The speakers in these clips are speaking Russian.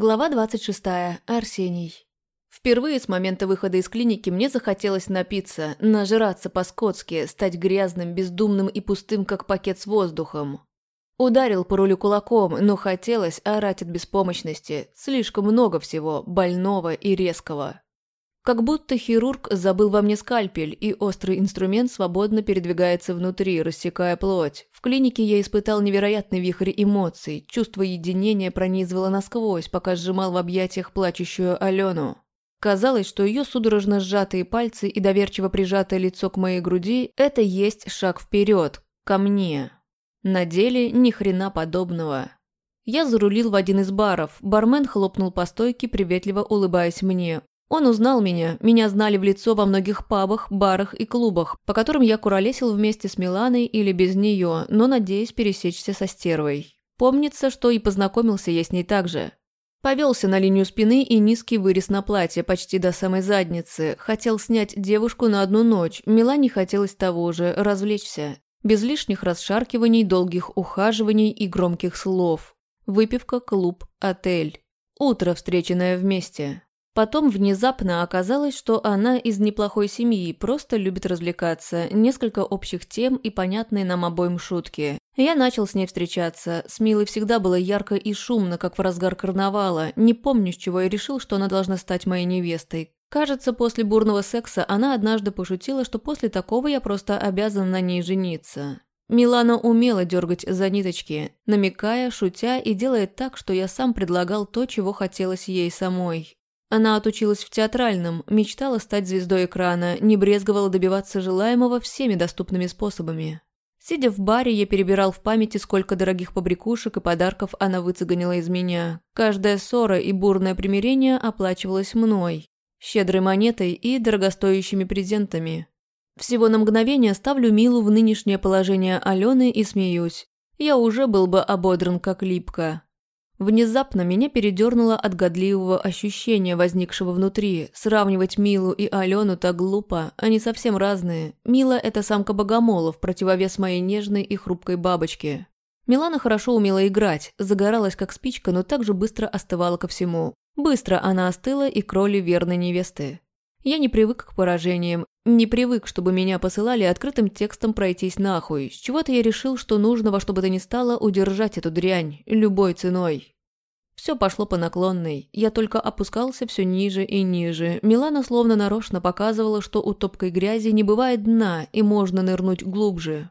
Глава 26. Арсений. Впервые с момента выхода из клиники мне захотелось напиться, нажраться по-скотски, стать грязным, бездумным и пустым, как пакет с воздухом. Ударил по рулю кулаком, но хотелось орать от беспомощности. Слишком много всего, больного и резкого. Как будто хирург забыл во мне скальпель, и острый инструмент свободно передвигается внутри, рассекая плоть. В клинике я испытал невероятный вихрь эмоций, чувство единения пронизывало насквозь, пока сжимал в объятиях плачущую Алену. Казалось, что ее судорожно сжатые пальцы и доверчиво прижатое лицо к моей груди – это есть шаг вперед, ко мне. На деле ни хрена подобного. Я зарулил в один из баров, бармен хлопнул по стойке, приветливо улыбаясь мне. Он узнал меня, меня знали в лицо во многих пабах, барах и клубах, по которым я куролесил вместе с Миланой или без нее, но надеюсь пересечься со стервой. Помнится, что и познакомился я с ней так же. Повелся на линию спины и низкий вырез на платье почти до самой задницы. Хотел снять девушку на одну ночь. Милане хотелось того же, развлечься. Без лишних расшаркиваний, долгих ухаживаний и громких слов. Выпивка, клуб, отель. Утро, встреченное вместе. Потом внезапно оказалось, что она из неплохой семьи, просто любит развлекаться, несколько общих тем и понятные нам обоим шутки. Я начал с ней встречаться. С Милой всегда было ярко и шумно, как в разгар карнавала. Не помню, с чего я решил, что она должна стать моей невестой. Кажется, после бурного секса она однажды пошутила, что после такого я просто обязан на ней жениться. Милана умела дергать за ниточки, намекая, шутя и делая так, что я сам предлагал то, чего хотелось ей самой. Она отучилась в театральном, мечтала стать звездой экрана, не брезговала добиваться желаемого всеми доступными способами. Сидя в баре, я перебирал в памяти, сколько дорогих побрякушек и подарков она выцеганила из меня. Каждая ссора и бурное примирение оплачивалась мной, щедрой монетой и дорогостоящими презентами. Всего на мгновение ставлю Милу в нынешнее положение Алены и смеюсь. Я уже был бы ободран как липка. Внезапно меня передернуло от годливого ощущения, возникшего внутри. Сравнивать Милу и Алену так глупо, они совсем разные. Мила – это самка богомола в противовес моей нежной и хрупкой бабочке. Милана хорошо умела играть, загоралась как спичка, но также быстро остывала ко всему. Быстро она остыла и кроли верной невесты. Я не привык к поражениям, не привык, чтобы меня посылали открытым текстом пройтись нахуй. С чего-то я решил, что нужно во что бы то ни стало удержать эту дрянь, любой ценой. Все пошло по наклонной. Я только опускался все ниже и ниже. Милана словно нарочно показывала, что у топкой грязи не бывает дна, и можно нырнуть глубже.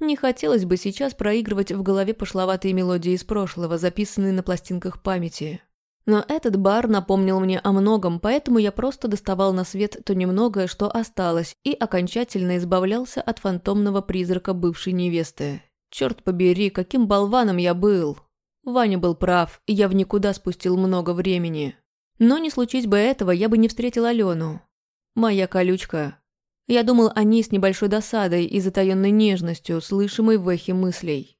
Не хотелось бы сейчас проигрывать в голове пошловатые мелодии из прошлого, записанные на пластинках памяти. Но этот бар напомнил мне о многом, поэтому я просто доставал на свет то немногое, что осталось, и окончательно избавлялся от фантомного призрака бывшей невесты. Черт побери, каким болваном я был! Ваня был прав, и я в никуда спустил много времени. Но не случись бы этого, я бы не встретил Алену. Моя колючка. Я думал о ней с небольшой досадой и затаенной нежностью, слышимой в эхе мыслей.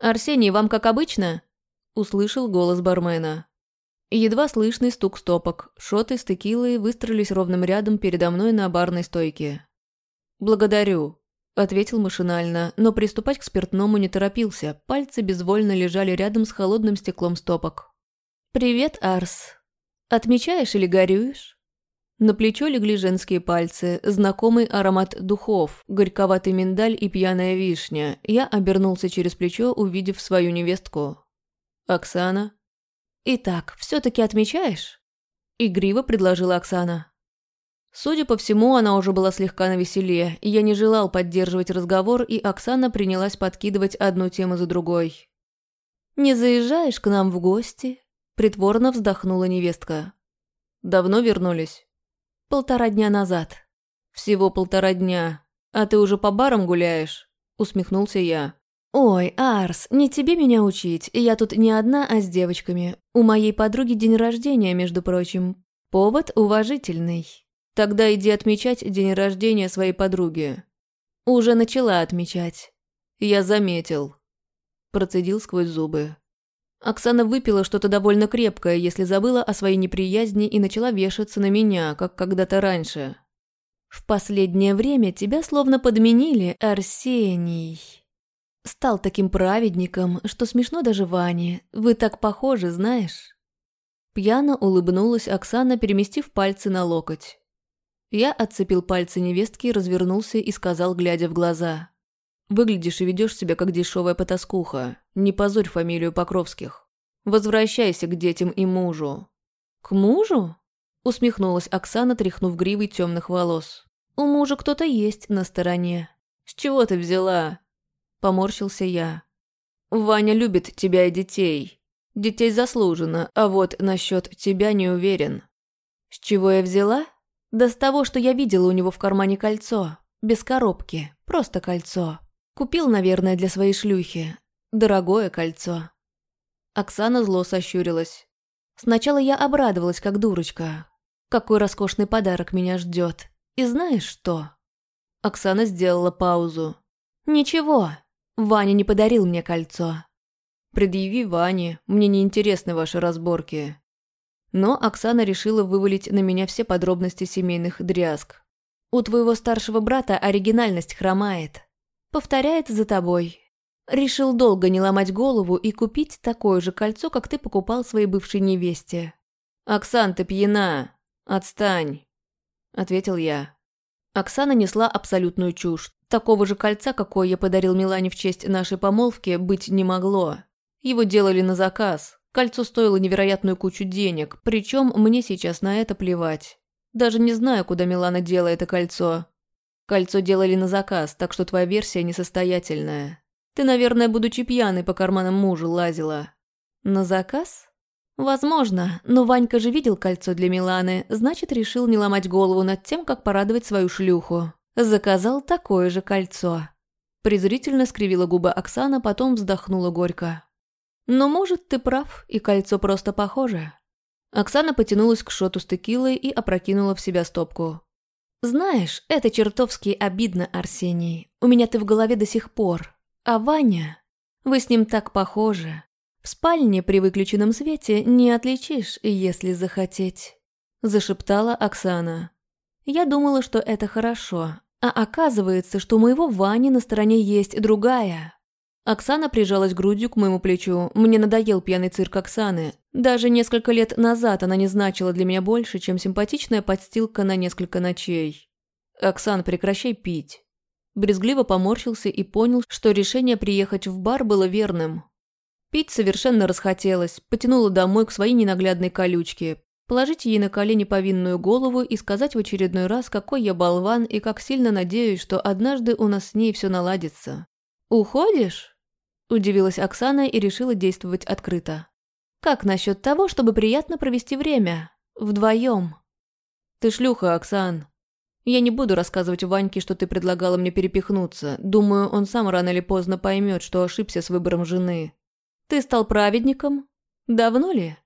«Арсений, вам как обычно?» – услышал голос бармена. Едва слышный стук стопок. Шоты с текилой выстроились ровным рядом передо мной на барной стойке. «Благодарю», – ответил машинально, но приступать к спиртному не торопился. Пальцы безвольно лежали рядом с холодным стеклом стопок. «Привет, Арс. Отмечаешь или горюешь?» На плечо легли женские пальцы, знакомый аромат духов, горьковатый миндаль и пьяная вишня. Я обернулся через плечо, увидев свою невестку. «Оксана?» «Итак, все-таки отмечаешь?» Игриво предложила Оксана. Судя по всему, она уже была слегка навеселее, и я не желал поддерживать разговор, и Оксана принялась подкидывать одну тему за другой. «Не заезжаешь к нам в гости?» Притворно вздохнула невестка. «Давно вернулись?» «Полтора дня назад». «Всего полтора дня. А ты уже по барам гуляешь?» Усмехнулся я. «Ой, Арс, не тебе меня учить, я тут не одна, а с девочками. У моей подруги день рождения, между прочим. Повод уважительный. Тогда иди отмечать день рождения своей подруги». «Уже начала отмечать». «Я заметил». Процедил сквозь зубы. Оксана выпила что-то довольно крепкое, если забыла о своей неприязни и начала вешаться на меня, как когда-то раньше. «В последнее время тебя словно подменили, Арсений». Стал таким праведником, что смешно даже Ване. Вы так похожи, знаешь?» Пьяно улыбнулась Оксана, переместив пальцы на локоть. Я отцепил пальцы невестки, развернулся и сказал, глядя в глаза. «Выглядишь и ведешь себя, как дешевая потаскуха. Не позорь фамилию Покровских. Возвращайся к детям и мужу». «К мужу?» Усмехнулась Оксана, тряхнув гривой темных волос. «У мужа кто-то есть на стороне». «С чего ты взяла?» Поморщился я. «Ваня любит тебя и детей. Детей заслуженно, а вот насчет тебя не уверен. С чего я взяла? Да с того, что я видела у него в кармане кольцо. Без коробки, просто кольцо. Купил, наверное, для своей шлюхи. Дорогое кольцо. Оксана зло сощурилась. Сначала я обрадовалась, как дурочка. Какой роскошный подарок меня ждет. И знаешь что? Оксана сделала паузу. Ничего, Ваня не подарил мне кольцо. Предъяви Ване, мне не интересны ваши разборки. Но Оксана решила вывалить на меня все подробности семейных дрязг. У твоего старшего брата оригинальность хромает. Повторяет за тобой. Решил долго не ломать голову и купить такое же кольцо, как ты покупал своей бывшей невесте. «Оксан, ты пьяна! Отстань!» – ответил я. Оксана несла абсолютную чушь. Такого же кольца, какое я подарил Милане в честь нашей помолвки, быть не могло. Его делали на заказ. Кольцо стоило невероятную кучу денег, причем мне сейчас на это плевать. Даже не знаю, куда Милана дела это кольцо. Кольцо делали на заказ, так что твоя версия несостоятельная. Ты, наверное, будучи пьяной, по карманам мужа лазила. На заказ? Возможно, но Ванька же видел кольцо для Миланы, значит, решил не ломать голову над тем, как порадовать свою шлюху. Заказал такое же кольцо. Презрительно скривила губы Оксана, потом вздохнула горько. Но, может, ты прав, и кольцо просто похоже. Оксана потянулась к шоту с текилой и опрокинула в себя стопку. «Знаешь, это чертовски обидно, Арсений. У меня ты в голове до сих пор. А Ваня? Вы с ним так похожи. В спальне при выключенном свете не отличишь, если захотеть», – зашептала Оксана. «Я думала, что это хорошо, а оказывается, что у моего Вани на стороне есть другая». Оксана прижалась грудью к моему плечу. Мне надоел пьяный цирк Оксаны. Даже несколько лет назад она не значила для меня больше, чем симпатичная подстилка на несколько ночей. «Оксан, прекращай пить». Брезгливо поморщился и понял, что решение приехать в бар было верным. Пить совершенно расхотелось, потянула домой к своей ненаглядной колючке, положить ей на колени повинную голову и сказать в очередной раз, какой я болван и как сильно надеюсь, что однажды у нас с ней все наладится. «Уходишь?» Удивилась Оксана и решила действовать открыто. «Как насчет того, чтобы приятно провести время? Вдвоем?» «Ты шлюха, Оксан. Я не буду рассказывать Ваньке, что ты предлагала мне перепихнуться. Думаю, он сам рано или поздно поймет, что ошибся с выбором жены. Ты стал праведником? Давно ли?»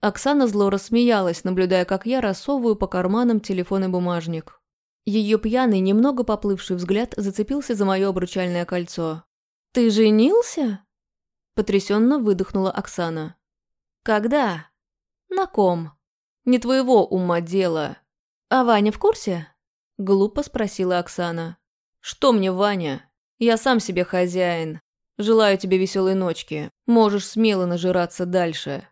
Оксана зло рассмеялась, наблюдая, как я рассовываю по карманам телефон и бумажник. Ее пьяный, немного поплывший взгляд зацепился за мое обручальное кольцо. «Ты женился?» Потрясенно выдохнула Оксана. «Когда?» «На ком?» «Не твоего ума дело». «А Ваня в курсе?» Глупо спросила Оксана. «Что мне, Ваня? Я сам себе хозяин. Желаю тебе веселой ночки. Можешь смело нажираться дальше».